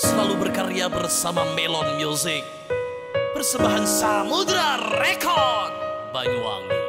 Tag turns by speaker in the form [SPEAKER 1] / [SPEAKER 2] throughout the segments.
[SPEAKER 1] selalu berkarya bersama Melon Music. Persembahan Samudra Record Banyuwangi.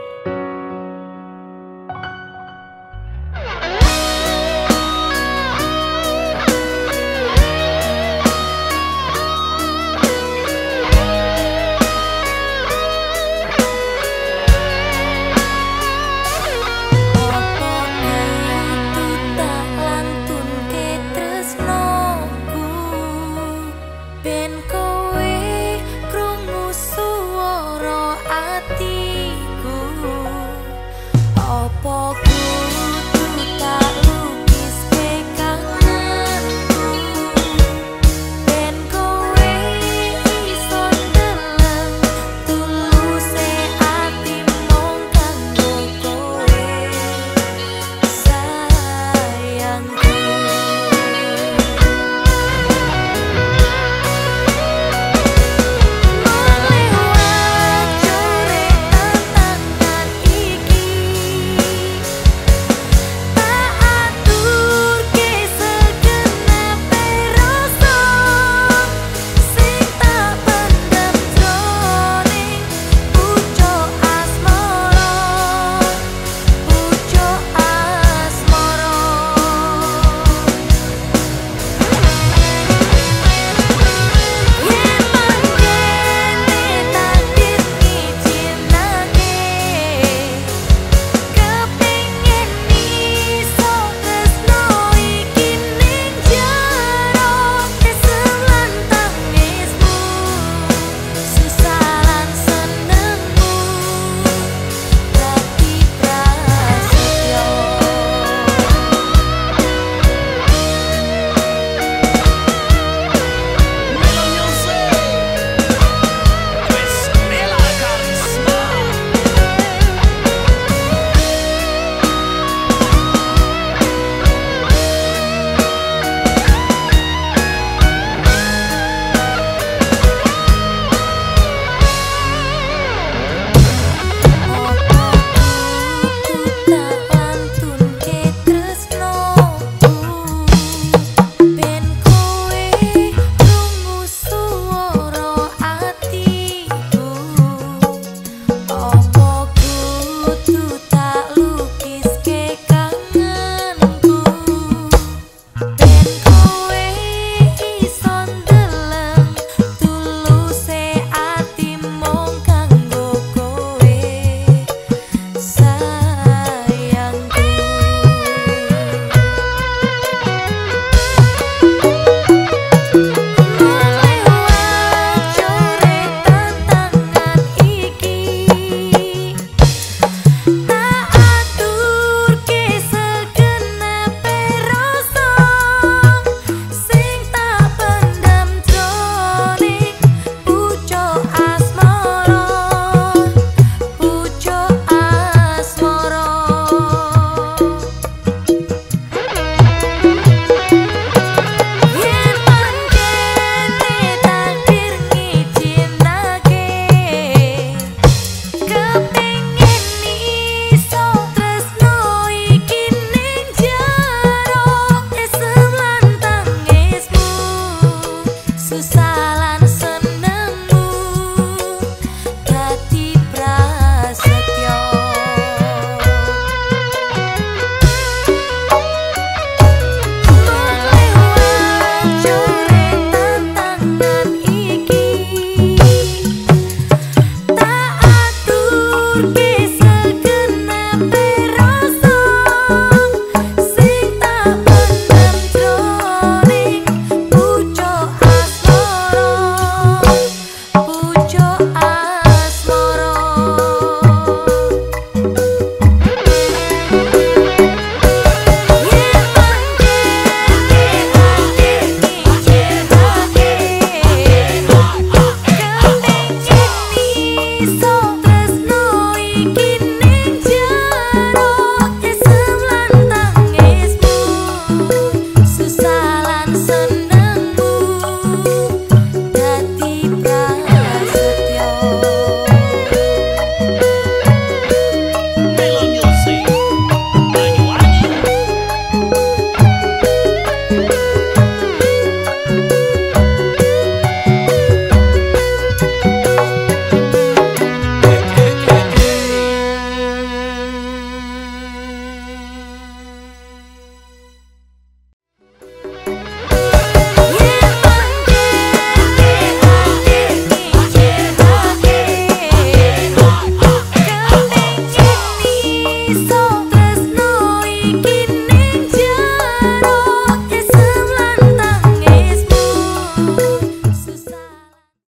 [SPEAKER 2] 洒。